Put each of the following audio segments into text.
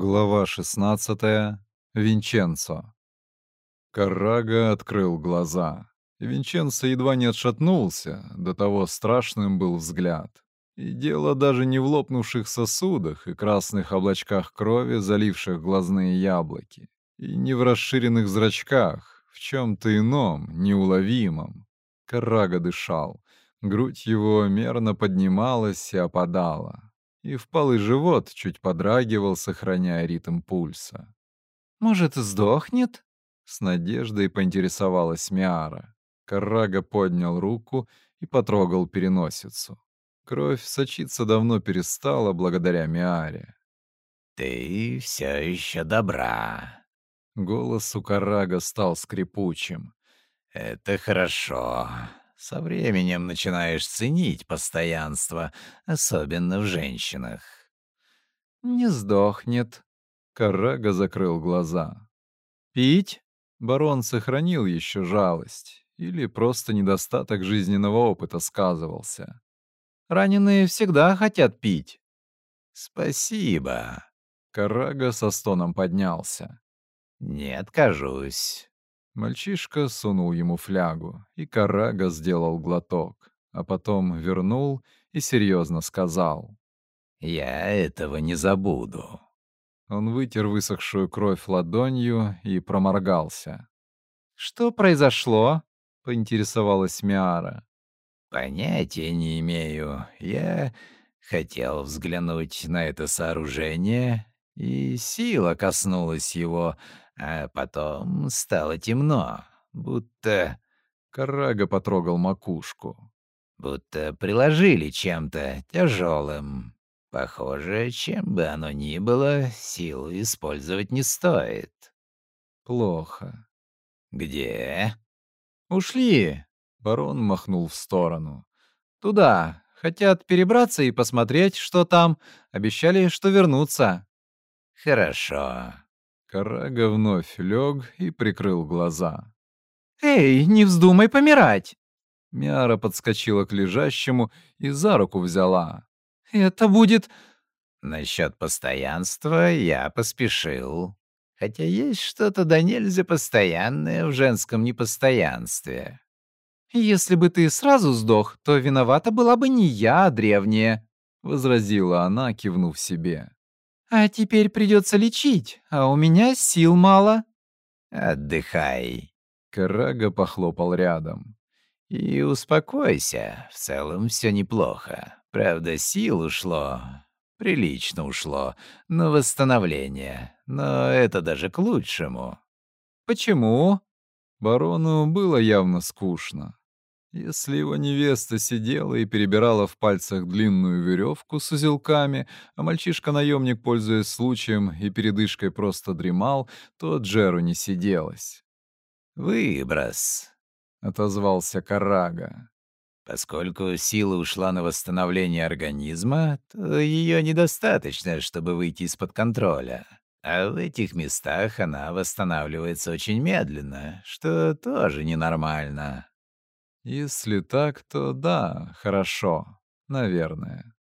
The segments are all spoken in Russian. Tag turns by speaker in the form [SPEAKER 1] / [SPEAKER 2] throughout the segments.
[SPEAKER 1] Глава 16. Винченцо. Каррага открыл глаза. Винченцо едва не отшатнулся, до того страшным был взгляд. И дело даже не в лопнувших сосудах и красных облачках крови, заливших глазные яблоки, и не в расширенных зрачках, в чем-то ином, неуловимом. Каррага дышал. Грудь его мерно поднималась и опадала и впалый живот чуть подрагивал, сохраняя ритм пульса.
[SPEAKER 2] «Может, сдохнет?»
[SPEAKER 1] — с надеждой поинтересовалась Миара. Каррага поднял руку и потрогал переносицу. Кровь сочиться давно перестала благодаря Миаре.
[SPEAKER 3] «Ты все еще добра».
[SPEAKER 1] Голос у Каррага стал скрипучим.
[SPEAKER 3] «Это хорошо. Со временем начинаешь ценить постоянство, особенно в женщинах.
[SPEAKER 2] «Не сдохнет».
[SPEAKER 1] Карага закрыл глаза. «Пить?» Барон сохранил еще жалость. Или просто недостаток жизненного опыта сказывался.
[SPEAKER 2] «Раненые всегда хотят пить».
[SPEAKER 3] «Спасибо».
[SPEAKER 1] Карага со стоном поднялся.
[SPEAKER 3] «Не откажусь».
[SPEAKER 1] Мальчишка сунул ему флягу, и Карага сделал глоток, а потом вернул и серьезно сказал.
[SPEAKER 3] «Я этого не забуду».
[SPEAKER 1] Он вытер высохшую кровь ладонью и проморгался.
[SPEAKER 2] «Что произошло?» — поинтересовалась Миара.
[SPEAKER 3] «Понятия не имею. Я хотел взглянуть на это сооружение, и сила коснулась его, а потом стало темно, будто...
[SPEAKER 1] Карага потрогал макушку.
[SPEAKER 3] Будто приложили чем-то тяжелым. Похоже, чем бы оно ни было, силу использовать не стоит.
[SPEAKER 1] Плохо.
[SPEAKER 3] Где?
[SPEAKER 2] Ушли.
[SPEAKER 1] Барон махнул в сторону.
[SPEAKER 2] Туда. Хотят перебраться и посмотреть, что там. Обещали, что вернутся.
[SPEAKER 3] Хорошо.
[SPEAKER 1] Карага вновь лег и прикрыл глаза.
[SPEAKER 2] «Эй, не вздумай помирать!»
[SPEAKER 1] Мяра подскочила к лежащему и за руку взяла.
[SPEAKER 2] «Это будет...»
[SPEAKER 3] «Насчет постоянства я поспешил. Хотя есть что-то да нельзя постоянное в женском непостоянстве».
[SPEAKER 2] «Если бы ты сразу сдох, то виновата была бы не я, а древняя», — возразила она, кивнув себе. А теперь придется лечить, а у меня сил мало.
[SPEAKER 3] Отдыхай.
[SPEAKER 1] Карага похлопал рядом.
[SPEAKER 3] И успокойся, в целом все неплохо. Правда, сил ушло, прилично ушло, на восстановление. Но это даже к лучшему.
[SPEAKER 2] Почему?
[SPEAKER 1] Барону было явно скучно. Если его невеста сидела и перебирала в пальцах длинную веревку с узелками, а мальчишка-наемник, пользуясь случаем и передышкой, просто дремал, то Джеру не сиделось.
[SPEAKER 3] «Выброс», —
[SPEAKER 1] отозвался Карага.
[SPEAKER 3] «Поскольку сила ушла на восстановление организма, то ее недостаточно, чтобы выйти из-под контроля. А в этих местах она восстанавливается очень медленно, что тоже ненормально».
[SPEAKER 1] Если так, то да, хорошо, наверное.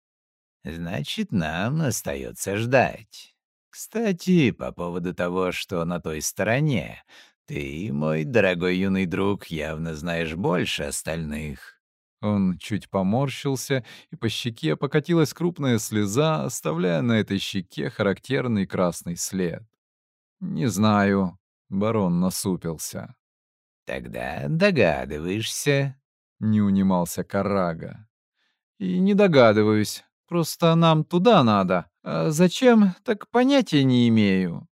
[SPEAKER 3] Значит, нам остается ждать. Кстати, по поводу того, что на той стороне, ты, мой дорогой юный друг, явно знаешь больше остальных.
[SPEAKER 1] Он чуть поморщился, и по щеке покатилась крупная слеза, оставляя на этой щеке характерный красный след. «Не знаю», — барон насупился.
[SPEAKER 3] «Тогда догадываешься», —
[SPEAKER 1] не унимался Карага.
[SPEAKER 2] «И не догадываюсь. Просто нам туда надо. А зачем, так понятия не имею».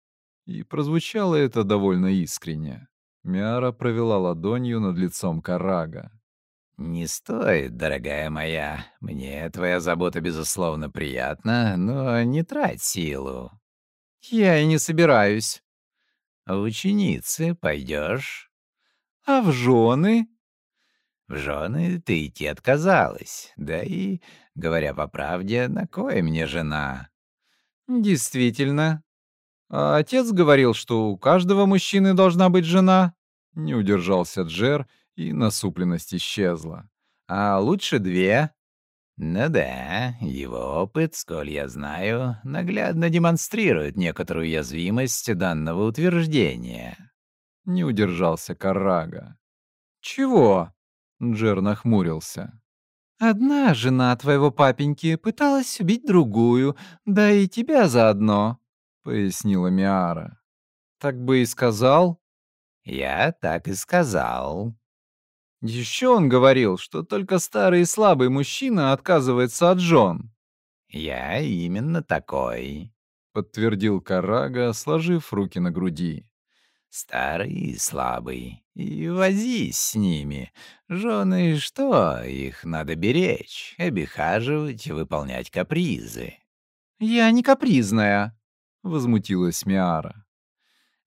[SPEAKER 1] И прозвучало это довольно искренне. Мяра провела ладонью над лицом Карага.
[SPEAKER 3] «Не стоит, дорогая моя. Мне твоя забота, безусловно, приятна, но не трать силу».
[SPEAKER 2] «Я и не собираюсь».
[SPEAKER 3] «Ученицы пойдешь?»
[SPEAKER 2] А в жены?
[SPEAKER 3] В жены ты идти отказалась. Да и, говоря по правде, на кое мне жена?
[SPEAKER 2] Действительно. А отец говорил, что у каждого мужчины должна быть жена.
[SPEAKER 1] Не удержался Джер, и насупленность исчезла.
[SPEAKER 2] А лучше две.
[SPEAKER 3] Ну да, его опыт, сколь я знаю, наглядно демонстрирует некоторую уязвимость данного утверждения.
[SPEAKER 1] Не удержался Карага.
[SPEAKER 2] Чего?
[SPEAKER 1] Джер нахмурился.
[SPEAKER 2] Одна жена твоего папеньки пыталась убить другую, да и тебя заодно,
[SPEAKER 1] пояснила Миара.
[SPEAKER 2] Так бы и сказал.
[SPEAKER 3] Я так и сказал.
[SPEAKER 2] Еще он говорил, что только старый и слабый мужчина отказывается от жен.
[SPEAKER 3] «Я именно такой», —
[SPEAKER 1] подтвердил Карага, сложив руки на груди.
[SPEAKER 3] «Старый и слабый. И возись с ними. Жены что? Их надо беречь, обихаживать, выполнять капризы».
[SPEAKER 2] «Я не капризная», —
[SPEAKER 1] возмутилась Миара.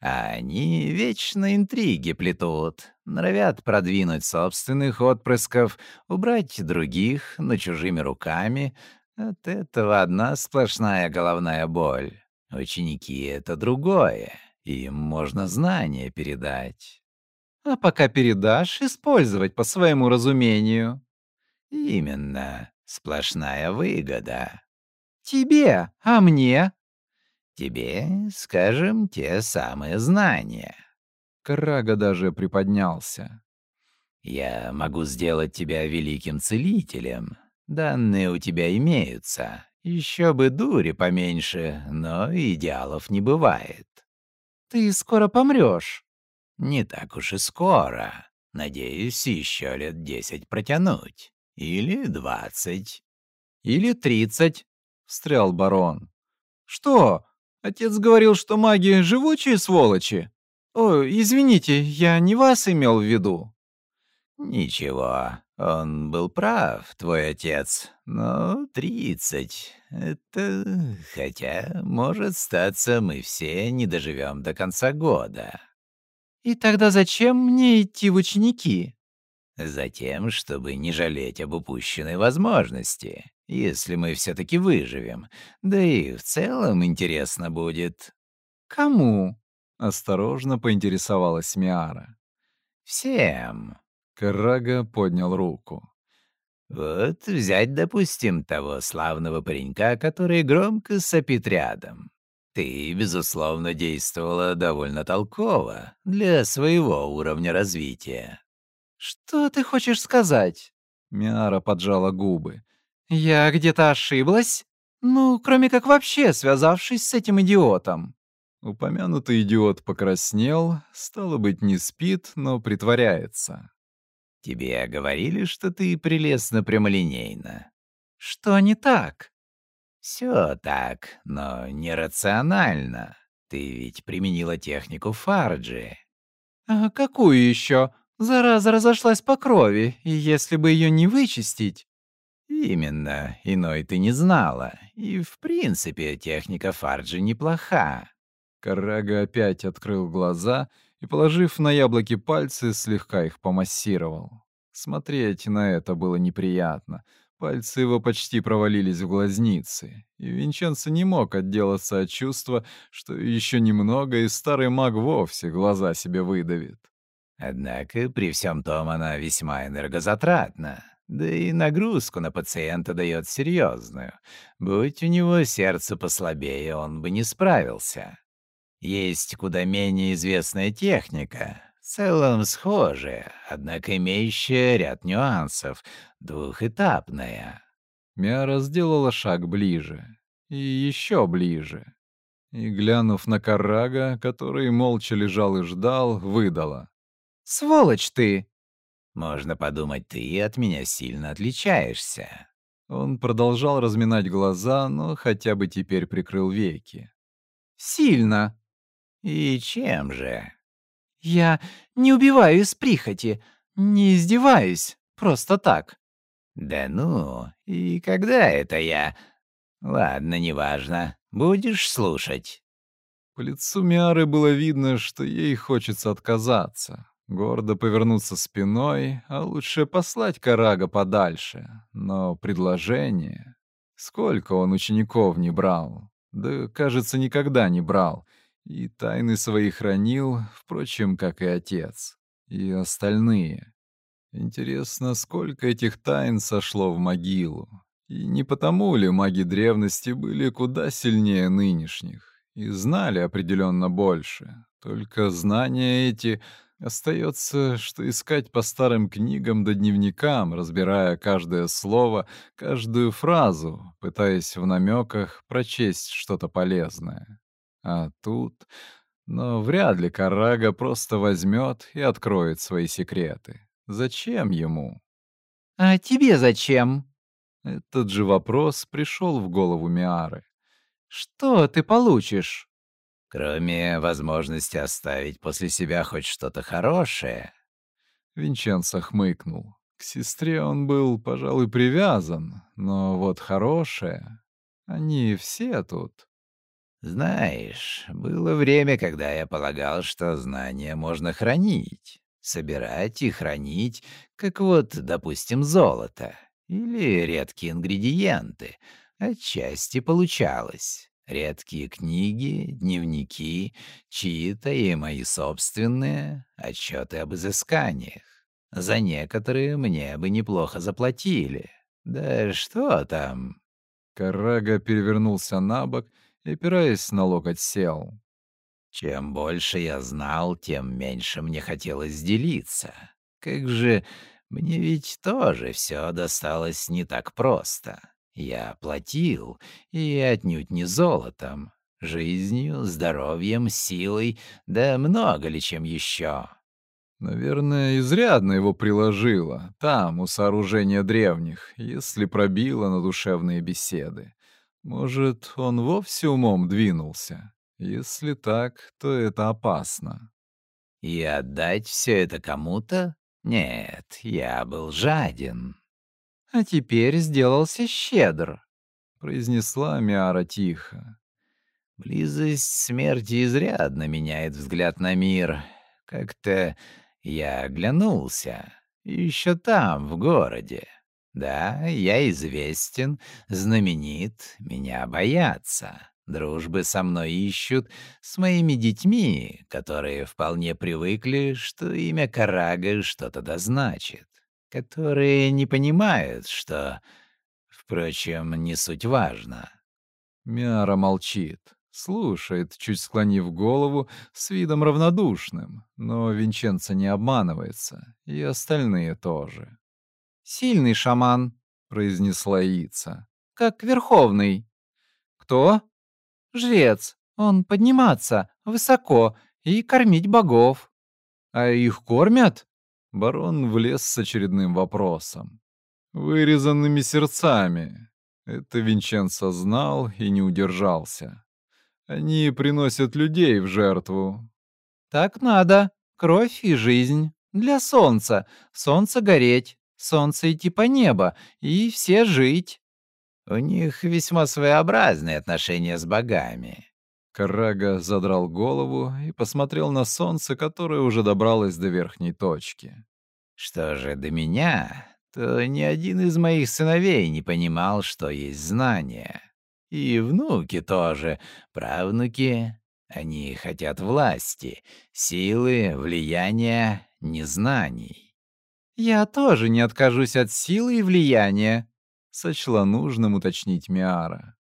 [SPEAKER 3] А они вечно интриги плетут, норовят продвинуть собственных отпрысков, убрать других, но чужими руками. От этого одна сплошная головная боль. Ученики — это другое, им можно знания передать.
[SPEAKER 2] А пока передашь, использовать по своему разумению.
[SPEAKER 3] Именно, сплошная выгода.
[SPEAKER 2] Тебе, а мне?
[SPEAKER 3] Тебе, скажем, те самые знания.
[SPEAKER 1] Крага даже приподнялся.
[SPEAKER 3] Я могу сделать тебя великим целителем. Данные у тебя имеются. Еще бы дури поменьше, но идеалов не бывает.
[SPEAKER 2] Ты скоро помрешь.
[SPEAKER 3] Не так уж и скоро. Надеюсь, еще лет десять протянуть. Или двадцать.
[SPEAKER 2] Или тридцать, —
[SPEAKER 1] встрял барон.
[SPEAKER 2] Что? Отец говорил, что маги — живучие сволочи. О, извините, я не вас имел в виду.
[SPEAKER 3] Ничего, он был прав, твой отец. Но тридцать — это... Хотя, может статься, мы все не доживем до конца года.
[SPEAKER 2] И тогда зачем мне идти в ученики?
[SPEAKER 3] Затем, чтобы не жалеть об упущенной возможности если мы все-таки выживем. Да и в целом интересно будет.
[SPEAKER 2] Кому?
[SPEAKER 1] Осторожно поинтересовалась Миара.
[SPEAKER 3] Всем.
[SPEAKER 1] Карага поднял руку.
[SPEAKER 3] Вот взять, допустим, того славного паренька, который громко сопит рядом. Ты, безусловно, действовала довольно толково для своего уровня развития.
[SPEAKER 2] «Что ты хочешь сказать?»
[SPEAKER 1] Миара поджала губы.
[SPEAKER 2] «Я где-то ошиблась? Ну, кроме как вообще связавшись с этим идиотом».
[SPEAKER 1] Упомянутый идиот покраснел, стало быть, не спит, но притворяется.
[SPEAKER 3] «Тебе говорили, что ты прелестно прямолинейна».
[SPEAKER 2] «Что не так?»
[SPEAKER 3] «Все так, но нерационально. Ты ведь применила технику Фарджи».
[SPEAKER 2] «А какую еще? Зараза разошлась по крови, и если бы ее не вычистить...»
[SPEAKER 3] Именно, иной ты не знала. И, в принципе, техника Фарджи неплоха.
[SPEAKER 1] Карага опять открыл глаза и, положив на яблоки пальцы, слегка их помассировал. Смотреть на это было неприятно. Пальцы его почти провалились в глазницы, и Винченцо не мог отделаться от чувства, что еще немного, и старый маг вовсе глаза себе выдавит.
[SPEAKER 3] Однако при всем том она весьма энергозатратна. Да и нагрузку на пациента дает серьезную. Будь у него сердце послабее, он бы не справился. Есть куда менее известная техника, в целом схожая, однако имеющая ряд нюансов, двухэтапная.
[SPEAKER 1] Мяра сделала шаг ближе. И еще ближе. И, глянув на Карага, который молча лежал и ждал, выдала.
[SPEAKER 2] «Сволочь ты!
[SPEAKER 3] Можно подумать, ты от меня сильно отличаешься».
[SPEAKER 1] Он продолжал разминать глаза, но хотя бы теперь прикрыл веки.
[SPEAKER 2] «Сильно».
[SPEAKER 3] «И чем же?»
[SPEAKER 2] «Я не убиваю из прихоти, не издеваюсь, просто так».
[SPEAKER 3] «Да ну, и когда это я? Ладно, неважно, будешь слушать».
[SPEAKER 1] По лицу Миары было видно, что ей хочется отказаться, Гордо повернуться спиной, а лучше послать Карага подальше. Но предложение... Сколько он учеников не брал? Да, кажется, никогда не брал. И тайны свои хранил, впрочем, как и отец. И остальные. Интересно, сколько этих тайн сошло в могилу? И не потому ли маги древности были куда сильнее нынешних и знали определенно больше. Только знания эти остается, что искать по старым книгам да дневникам, разбирая каждое слово, каждую фразу, пытаясь в намеках прочесть что-то полезное. А тут... Но вряд ли Карага просто возьмет и откроет свои секреты. Зачем ему?
[SPEAKER 2] «А тебе зачем?»
[SPEAKER 1] Этот же вопрос пришел в голову Миары.
[SPEAKER 2] «Что ты получишь?»
[SPEAKER 3] «Кроме возможности оставить после себя хоть что-то хорошее».
[SPEAKER 1] Винченцо хмыкнул. К сестре он был, пожалуй, привязан, но вот хорошее... Они все тут.
[SPEAKER 3] Знаешь, было время, когда я полагал, что знания можно хранить, собирать и хранить, как вот, допустим, золото или редкие ингредиенты. Отчасти получалось. Редкие книги, дневники, чьи-то и мои собственные, отчеты об изысканиях. За некоторые мне бы неплохо заплатили. Да что там?
[SPEAKER 1] Карага перевернулся на бок и, опираясь на локоть, сел.
[SPEAKER 3] Чем больше я знал, тем меньше мне хотелось делиться. Как же мне ведь тоже все досталось не так просто. Я платил, и отнюдь не золотом, жизнью, здоровьем, силой, да много ли чем еще.
[SPEAKER 1] Наверное, изрядно его приложило, там, у сооружения древних, если пробило на душевные беседы. Может, он вовсе умом двинулся? Если так, то это опасно.
[SPEAKER 3] И отдать все это кому-то? Нет, я был жаден.
[SPEAKER 2] А теперь сделался щедр,
[SPEAKER 1] произнесла Миара тихо.
[SPEAKER 3] Близость смерти изрядно меняет взгляд на мир. Как-то я оглянулся. Еще там, в городе. Да, я известен, знаменит, меня боятся. Дружбы со мной ищут с моими детьми, которые вполне привыкли, что имя Карага что-то дозначит, которые не понимают, что, впрочем, не суть важно.
[SPEAKER 1] Мяра молчит, слушает, чуть склонив голову, с видом равнодушным, но Винченцо не обманывается, и остальные тоже.
[SPEAKER 2] «Сильный шаман», —
[SPEAKER 1] произнесла Ица.
[SPEAKER 2] «Как верховный».
[SPEAKER 1] «Кто?»
[SPEAKER 2] Жрец. Он подниматься высоко и кормить богов.
[SPEAKER 1] А их кормят? Барон влез с очередным вопросом. Вырезанными сердцами. Это Винченцо знал и не удержался. Они приносят людей в жертву.
[SPEAKER 2] Так надо. Кровь и жизнь. Для солнца. Солнце гореть. Солнце идти по небу. И все жить.
[SPEAKER 3] У них весьма своеобразные отношения с богами.
[SPEAKER 1] Карага задрал голову и посмотрел на солнце, которое уже добралось до верхней точки.
[SPEAKER 3] Что же до меня, то ни один из моих сыновей не понимал, что есть знания. И внуки тоже, правнуки. Они хотят власти, силы, влияния, незнаний.
[SPEAKER 2] «Я тоже не откажусь от силы и влияния»,
[SPEAKER 1] сочла нужным уточнить Миара.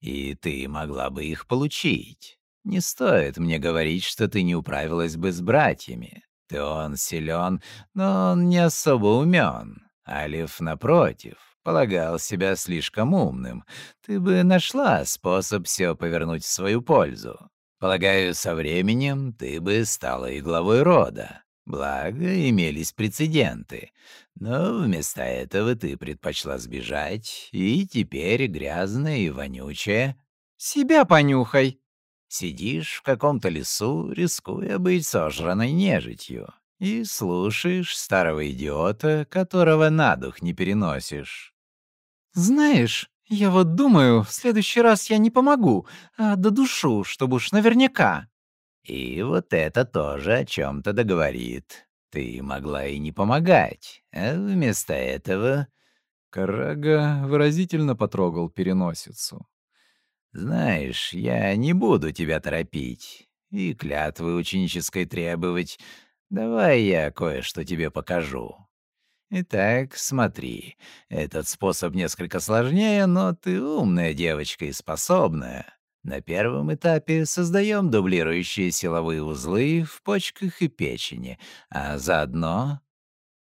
[SPEAKER 3] «И ты могла бы их получить. Не стоит мне говорить, что ты не управилась бы с братьями. Ты он силен, но он не особо умен. Алиф, напротив, полагал себя слишком умным. Ты бы нашла способ все повернуть в свою пользу. Полагаю, со временем ты бы стала и главой рода. Благо, имелись прецеденты. Но вместо этого ты предпочла сбежать, и теперь грязная и вонючая.
[SPEAKER 2] Себя понюхай.
[SPEAKER 3] Сидишь в каком-то лесу, рискуя быть сожранной нежитью, и слушаешь старого идиота, которого на дух не переносишь.
[SPEAKER 2] Знаешь, я вот думаю, в следующий раз я не помогу, а додушу, чтобы уж наверняка.
[SPEAKER 3] И вот это тоже о чем-то договорит. Ты могла и не помогать, а вместо этого...
[SPEAKER 1] Карага выразительно потрогал переносицу.
[SPEAKER 3] «Знаешь, я не буду тебя торопить и клятвы ученической требовать. Давай я кое-что тебе покажу. Итак, смотри. Этот способ несколько сложнее, но ты умная девочка и способная. На первом этапе создаем дублирующие силовые узлы в почках и печени, а заодно...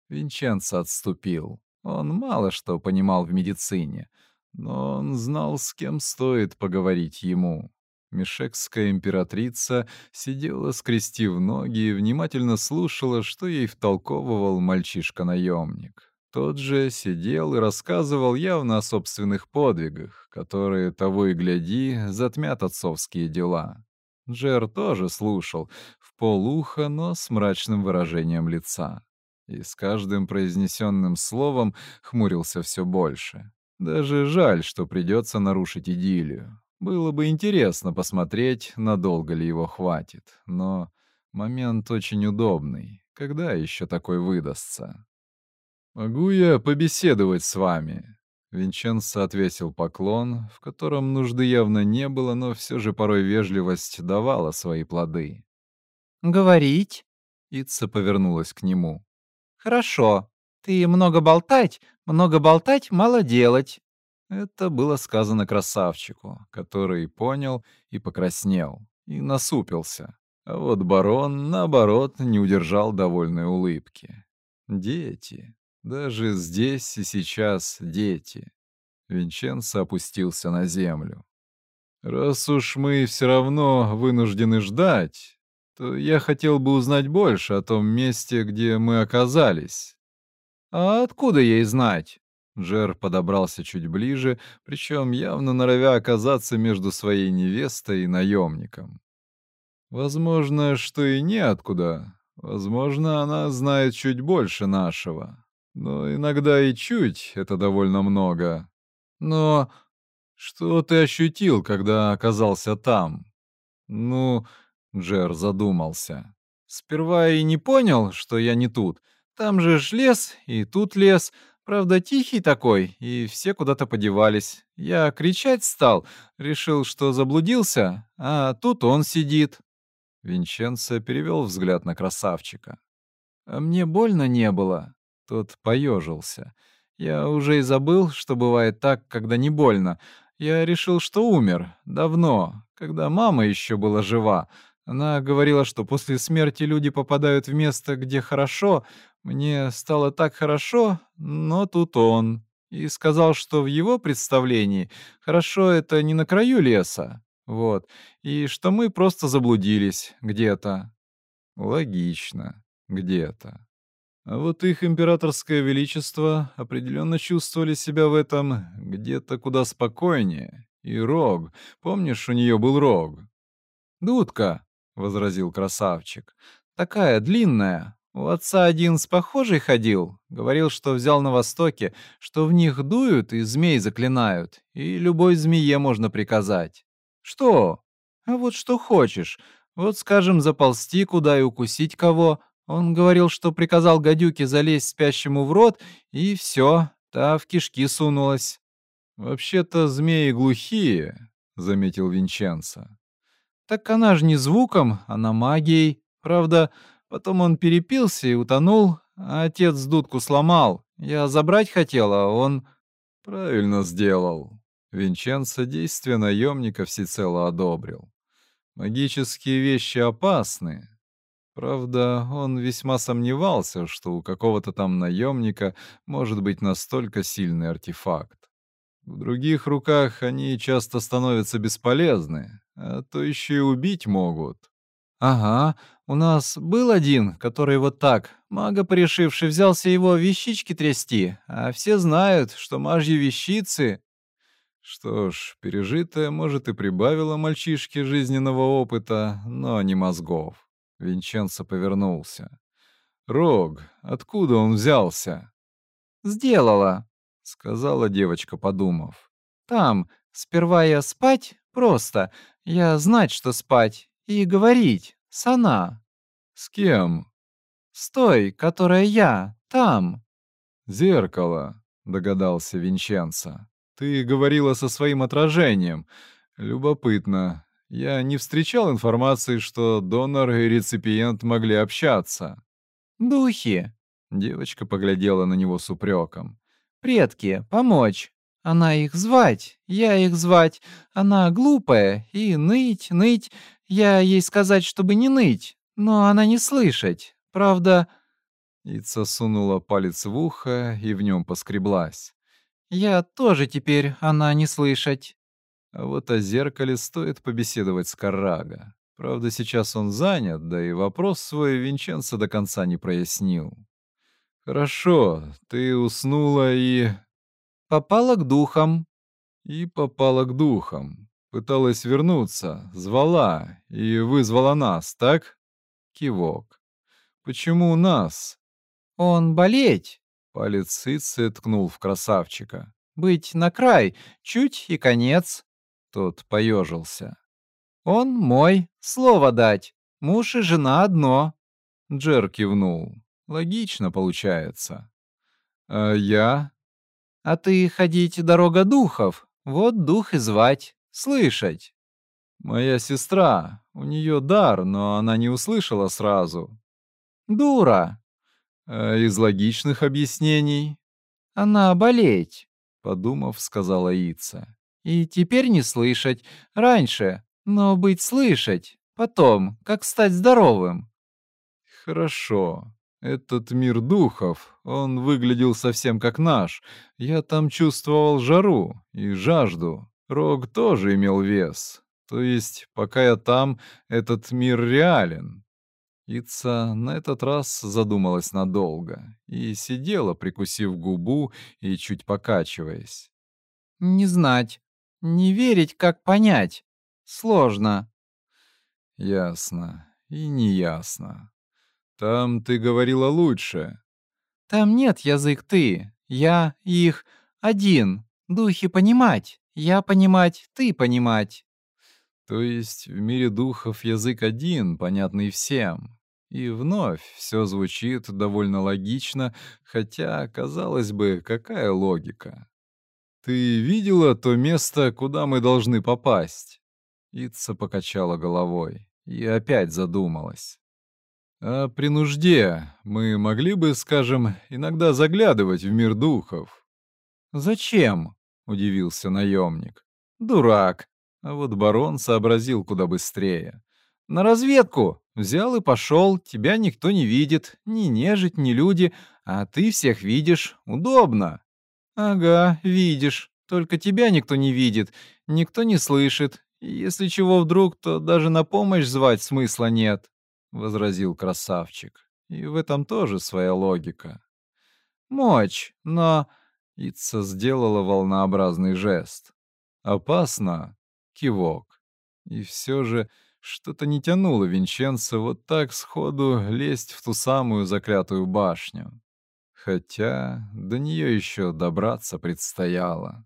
[SPEAKER 1] Винченцо отступил. Он мало что понимал в медицине, но он знал, с кем стоит поговорить ему. Мишекская императрица сидела, скрестив ноги, и внимательно слушала, что ей втолковывал мальчишка-наемник. Тот же сидел и рассказывал явно о собственных подвигах, которые, того и гляди, затмят отцовские дела. Джер тоже слушал, в полуха, но с мрачным выражением лица. И с каждым произнесенным словом хмурился все больше. Даже жаль, что придется нарушить идиллию. Было бы интересно посмотреть, надолго ли его хватит, но момент очень удобный. Когда еще такой выдастся? «Могу я побеседовать с вами?» Винченцо ответил поклон, в котором нужды явно не было, но все же порой вежливость давала свои плоды.
[SPEAKER 2] «Говорить?»
[SPEAKER 1] Ица повернулась к нему.
[SPEAKER 2] «Хорошо. Ты много болтать, много болтать, мало делать.
[SPEAKER 1] Это было сказано красавчику, который понял и покраснел, и насупился. А вот барон, наоборот, не удержал довольной улыбки. Дети. Даже здесь и сейчас дети. Винченцо опустился на землю. «Раз уж мы все равно вынуждены ждать, то я хотел бы узнать больше о том месте, где мы оказались».
[SPEAKER 2] «А откуда ей знать?»
[SPEAKER 1] Джер подобрался чуть ближе, причем явно норовя оказаться между своей невестой и наемником. Возможно, что и неоткуда. Возможно, она знает чуть больше нашего. Но иногда и чуть — это довольно много. Но что ты ощутил, когда оказался там? Ну, Джер задумался. Сперва и не понял, что я не тут. Там же ж лес, и тут лес — Правда, тихий такой, и все куда-то подевались. Я кричать стал, решил, что заблудился, а тут он сидит. Винченцо перевел взгляд на красавчика. А мне больно не было. Тот поежился. Я уже и забыл, что бывает так, когда не больно. Я решил, что умер. Давно, когда мама еще была жива. Она говорила, что после смерти люди попадают в место, где хорошо, мне стало так хорошо, но тут он. И сказал, что в его представлении хорошо это не на краю леса. Вот. И что мы просто заблудились где-то. Логично. Где-то. А вот их императорское величество определенно чувствовали себя в этом где-то куда спокойнее. И рог. Помнишь, у нее был рог? «Дудка», — возразил красавчик. «Такая длинная, у отца один с похожей ходил, говорил, что взял на Востоке, что в них дуют и змей заклинают, и любой змее можно приказать. Что? А вот что хочешь. Вот, скажем, заползти куда и укусить кого. Он говорил, что приказал гадюке залезть спящему в рот, и все, та в кишки сунулась. «Вообще-то змеи глухие», — заметил Винченцо. «Так она же не звуком, она магией. Правда, Потом он перепился и утонул, а отец дудку сломал. Я забрать хотел, а он... Правильно сделал. Винченцо действия наемника всецело одобрил. Магические вещи опасны. Правда, он весьма сомневался, что у какого-то там наемника может быть настолько сильный артефакт. В других руках они часто становятся бесполезны, а то еще и убить могут. «Ага, у нас был один, который вот так, мага порешивший, взялся его вещички трясти, а все знают, что мажьи вещицы...» Что ж, пережитое, может, и прибавило мальчишке жизненного опыта, но не мозгов. Винченцо повернулся. «Рог, откуда он взялся?» «Сделала», — сказала девочка, подумав. «Там, сперва я спать, просто, я знать, что спать, и говорить, сана. С кем? С той, которая я, там. Зеркало, догадался Винченцо. Ты говорила со своим отражением. Любопытно. Я не встречал информации, что донор и реципиент могли общаться. Духи, Девочка поглядела на него с упреком.
[SPEAKER 2] «Предки, помочь. Она их звать, я их звать. Она глупая, и ныть, ныть. Я ей сказать, чтобы не ныть, но она не слышать. Правда...»
[SPEAKER 1] Ица сунула палец в ухо и в нем поскреблась.
[SPEAKER 2] «Я тоже теперь она не слышать».
[SPEAKER 1] А вот о зеркале стоит побеседовать с Каррага. Правда, сейчас он занят, да и вопрос свой Винченцо до конца не прояснил. «Хорошо, ты уснула и...»
[SPEAKER 2] «Попала к духам».
[SPEAKER 1] «И попала к духам. Пыталась вернуться, звала и вызвала нас, так?» Кивок. «Почему нас?»
[SPEAKER 2] «Он болеть!»
[SPEAKER 1] Палец Ицы ткнул в красавчика.
[SPEAKER 2] «Быть на край, чуть и конец!»
[SPEAKER 1] Тот поежился.
[SPEAKER 2] «Он мой, слово дать. Муж и жена одно».
[SPEAKER 1] Джер кивнул. Логично получается. А я?
[SPEAKER 2] А ты ходить дорога духов. Вот дух и звать, слышать.
[SPEAKER 1] Моя сестра, у нее дар, но она не услышала сразу.
[SPEAKER 2] Дура.
[SPEAKER 1] А из логичных объяснений?
[SPEAKER 2] Она болеть,
[SPEAKER 1] подумав, сказала Ица.
[SPEAKER 2] И теперь не слышать. Раньше, но быть слышать. Потом, как стать здоровым.
[SPEAKER 1] Хорошо. Этот мир духов, он выглядел совсем как наш. Я там чувствовал жару и жажду. Рог тоже имел вес. То есть, пока я там, этот мир реален. Ица на этот раз задумалась надолго и сидела, прикусив губу и чуть покачиваясь.
[SPEAKER 2] «Не знать, не верить, как понять. Сложно».
[SPEAKER 1] «Ясно и неясно. Там ты говорила лучше.
[SPEAKER 2] Там нет язык ты, я, их, один. Духи понимать, я понимать, ты понимать.
[SPEAKER 1] То есть в мире духов язык один, понятный всем. И вновь все звучит довольно логично, хотя, казалось бы, какая логика? Ты видела то место, куда мы должны попасть? Ица покачала головой и опять задумалась. А при нужде мы могли бы, скажем, иногда заглядывать в мир духов.
[SPEAKER 2] Зачем? удивился наемник. Дурак. А вот барон сообразил куда быстрее. На разведку взял и пошел, тебя никто не видит, ни нежить, ни люди, а ты всех видишь, удобно. Ага, видишь, только тебя никто не видит, никто не слышит. Если чего вдруг, то даже на помощь звать смысла нет возразил красавчик. И в этом тоже своя логика. Мочь, но Ица сделала волнообразный жест. Опасно. Кивок. И все же что-то не тянуло Винченцо вот так сходу лезть в ту самую заклятую башню. Хотя до нее еще добраться предстояло.